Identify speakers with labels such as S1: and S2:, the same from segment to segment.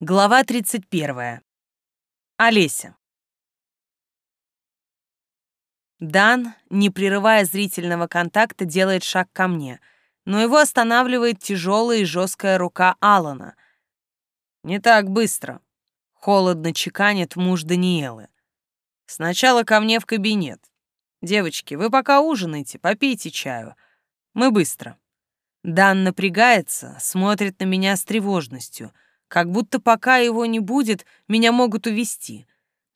S1: Глава 31. Олеся. Дан, не прерывая зрительного контакта, делает шаг ко мне, но его останавливает тяжелая и жесткая рука Алана. «Не так быстро», — холодно чеканит муж Даниэлы. «Сначала ко мне в кабинет. Девочки, вы пока ужинаете, попейте чаю. Мы быстро». Дан напрягается, смотрит на меня с тревожностью — как будто пока его не будет, меня могут увести.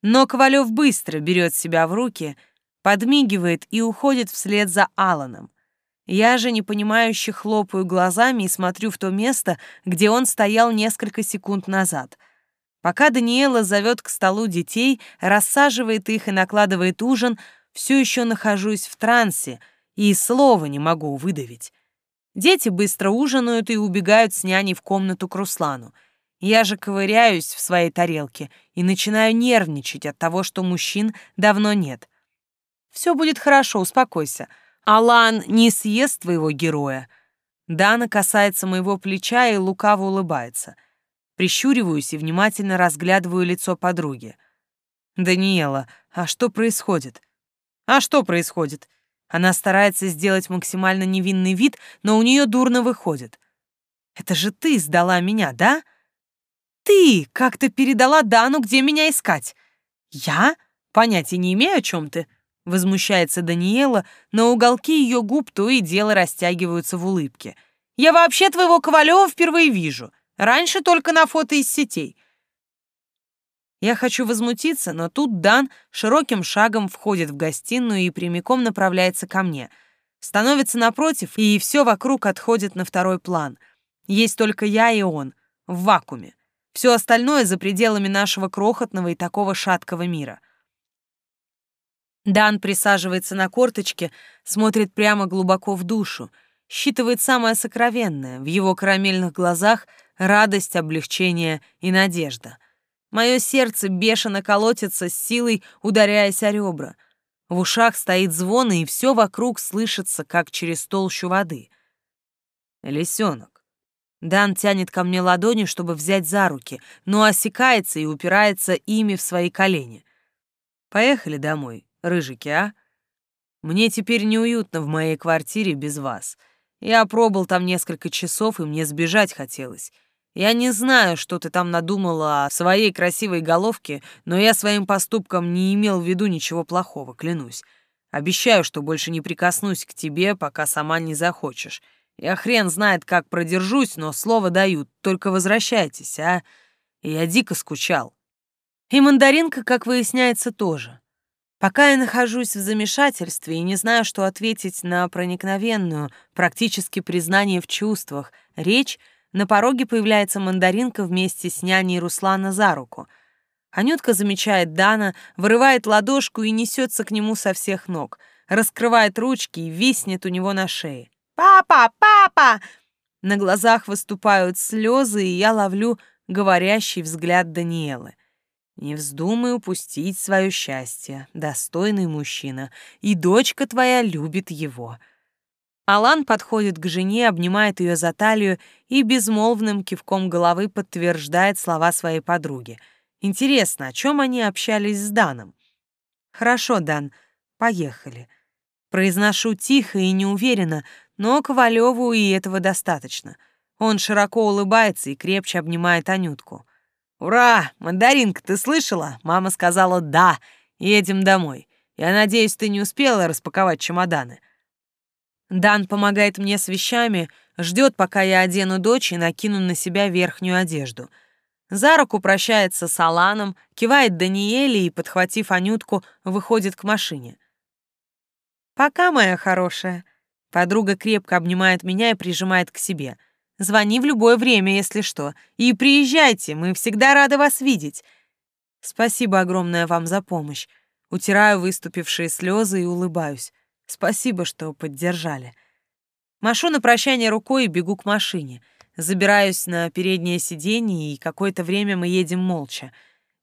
S1: Но Ковалев быстро берет себя в руки, подмигивает и уходит вслед за Аланом. Я же непонимающе хлопаю глазами и смотрю в то место, где он стоял несколько секунд назад. Пока Даниэла зовет к столу детей, рассаживает их и накладывает ужин, все еще нахожусь в трансе и слова не могу выдавить. Дети быстро ужинают и убегают с няней в комнату к Руслану. Я же ковыряюсь в своей тарелке и начинаю нервничать от того, что мужчин давно нет. Все будет хорошо, успокойся. Алан не съест твоего героя. Дана касается моего плеча и лукаво улыбается. Прищуриваюсь и внимательно разглядываю лицо подруги. «Даниэла, а что происходит?» «А что происходит?» Она старается сделать максимально невинный вид, но у нее дурно выходит. «Это же ты сдала меня, да?» Ты как-то передала Дану, где меня искать. Я? Понятия не имею, о чем ты. Возмущается Даниэла, но уголки ее губ то и дело растягиваются в улыбке. Я вообще твоего Ковалева впервые вижу. Раньше только на фото из сетей. Я хочу возмутиться, но тут Дан широким шагом входит в гостиную и прямиком направляется ко мне. Становится напротив, и все вокруг отходит на второй план. Есть только я и он, в вакууме. Все остальное за пределами нашего крохотного и такого шаткого мира. Дан присаживается на корточке, смотрит прямо глубоко в душу, считывает самое сокровенное, в его карамельных глазах радость, облегчение и надежда. Мое сердце бешено колотится с силой, ударяясь о ребра. В ушах стоит звон, и все вокруг слышится, как через толщу воды. «Лисенок, Дан тянет ко мне ладони, чтобы взять за руки, но осекается и упирается ими в свои колени. «Поехали домой, рыжики, а? Мне теперь неуютно в моей квартире без вас. Я пробыл там несколько часов, и мне сбежать хотелось. Я не знаю, что ты там надумала о своей красивой головке, но я своим поступком не имел в виду ничего плохого, клянусь. Обещаю, что больше не прикоснусь к тебе, пока сама не захочешь. Я хрен знает, как продержусь, но слово даю, только возвращайтесь, а? я дико скучал. И мандаринка, как выясняется, тоже. Пока я нахожусь в замешательстве и не знаю, что ответить на проникновенную, практически признание в чувствах, речь, на пороге появляется мандаринка вместе с няней Руслана за руку. Анютка замечает Дана, вырывает ладошку и несется к нему со всех ног, раскрывает ручки и виснет у него на шее. «Папа! Папа!» На глазах выступают слезы, и я ловлю говорящий взгляд Даниэлы. «Не вздумай упустить свое счастье, достойный мужчина, и дочка твоя любит его». Алан подходит к жене, обнимает ее за талию и безмолвным кивком головы подтверждает слова своей подруги. Интересно, о чем они общались с Даном? «Хорошо, Дан, поехали». Произношу тихо и неуверенно, но Ковалеву и этого достаточно. Он широко улыбается и крепче обнимает Анютку. «Ура! Мандаринка, ты слышала? Мама сказала «да». Едем домой. Я надеюсь, ты не успела распаковать чемоданы». Дан помогает мне с вещами, ждет, пока я одену дочь и накину на себя верхнюю одежду. За руку прощается с Аланом, кивает Даниэле и, подхватив Анютку, выходит к машине. «Пока, моя хорошая», Подруга крепко обнимает меня и прижимает к себе. Звони в любое время, если что. И приезжайте, мы всегда рады вас видеть. Спасибо огромное вам за помощь. Утираю выступившие слезы и улыбаюсь. Спасибо, что поддержали. Машу на прощание рукой и бегу к машине. Забираюсь на переднее сиденье, и какое-то время мы едем молча.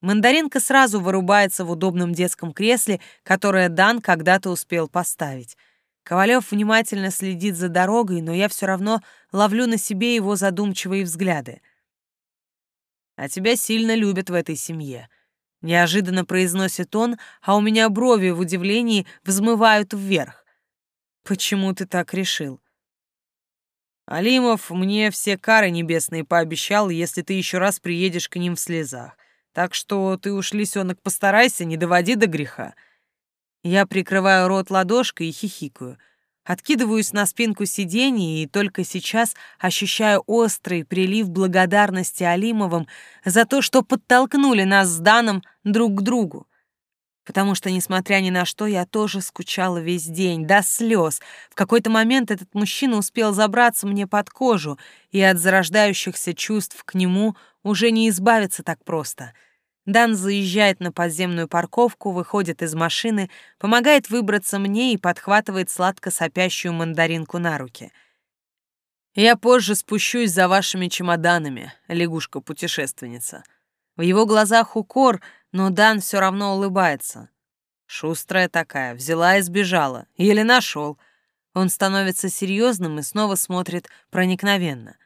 S1: Мандаринка сразу вырубается в удобном детском кресле, которое Дан когда-то успел поставить. Ковалев внимательно следит за дорогой, но я все равно ловлю на себе его задумчивые взгляды. А тебя сильно любят в этой семье. Неожиданно произносит он, а у меня брови в удивлении взмывают вверх. Почему ты так решил? Алимов мне все кары небесные пообещал, если ты еще раз приедешь к ним в слезах. Так что ты уж, лисенок, постарайся, не доводи до греха. Я прикрываю рот ладошкой и хихикаю. Откидываюсь на спинку сиденья и только сейчас ощущаю острый прилив благодарности Алимовым за то, что подтолкнули нас с Даном друг к другу. Потому что, несмотря ни на что, я тоже скучала весь день, до слез. В какой-то момент этот мужчина успел забраться мне под кожу, и от зарождающихся чувств к нему уже не избавиться так просто — Дан заезжает на подземную парковку, выходит из машины, помогает выбраться мне и подхватывает сладко сопящую мандаринку на руки. «Я позже спущусь за вашими чемоданами, лягушка-путешественница». В его глазах укор, но Дан все равно улыбается. Шустрая такая, взяла и сбежала. Еле нашел. Он становится серьезным и снова смотрит проникновенно.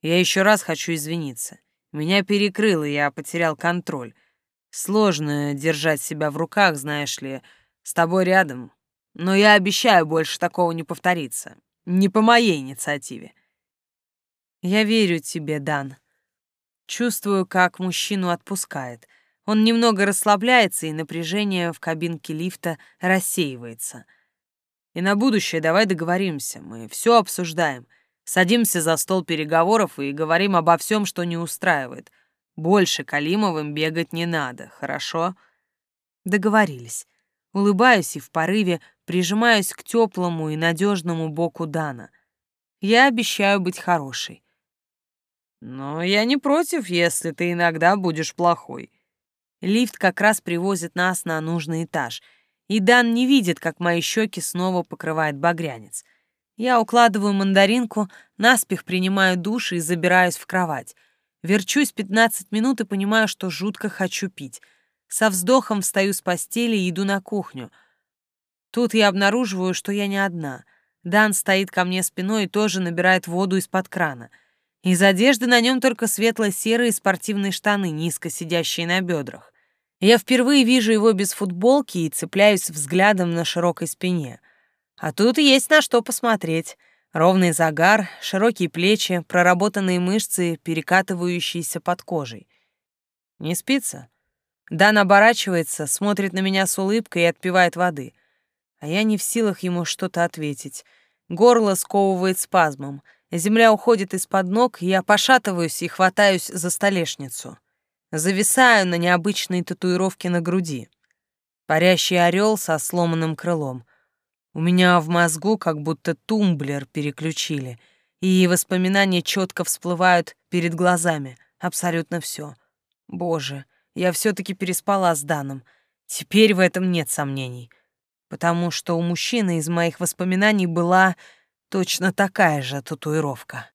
S1: Я еще раз хочу извиниться. Меня перекрыло, я потерял контроль. Сложно держать себя в руках, знаешь ли, с тобой рядом. Но я обещаю, больше такого не повторится. Не по моей инициативе. Я верю тебе, Дан. Чувствую, как мужчину отпускает. Он немного расслабляется, и напряжение в кабинке лифта рассеивается. И на будущее давай договоримся, мы все обсуждаем. Садимся за стол переговоров и говорим обо всем, что не устраивает. Больше Калимовым бегать не надо, хорошо? Договорились. Улыбаюсь и в порыве прижимаюсь к теплому и надежному боку Дана. Я обещаю быть хорошей. Но я не против, если ты иногда будешь плохой. Лифт как раз привозит нас на нужный этаж, и Дан не видит, как мои щеки снова покрывает багрянец. Я укладываю мандаринку, наспех принимаю душ и забираюсь в кровать. Верчусь 15 минут и понимаю, что жутко хочу пить. Со вздохом встаю с постели и иду на кухню. Тут я обнаруживаю, что я не одна. Дан стоит ко мне спиной и тоже набирает воду из-под крана. Из одежды на нем только светло-серые спортивные штаны, низко сидящие на бедрах. Я впервые вижу его без футболки и цепляюсь взглядом на широкой спине — а тут есть на что посмотреть. Ровный загар, широкие плечи, проработанные мышцы, перекатывающиеся под кожей. Не спится? Дан оборачивается, смотрит на меня с улыбкой и отпивает воды. А я не в силах ему что-то ответить. Горло сковывает спазмом. Земля уходит из-под ног, я пошатываюсь и хватаюсь за столешницу. Зависаю на необычной татуировке на груди. Парящий орел со сломанным крылом — у меня в мозгу как будто тумблер переключили, и воспоминания четко всплывают перед глазами. Абсолютно все. Боже, я все-таки переспала с Даном. Теперь в этом нет сомнений. Потому что у мужчины из моих воспоминаний была точно такая же татуировка.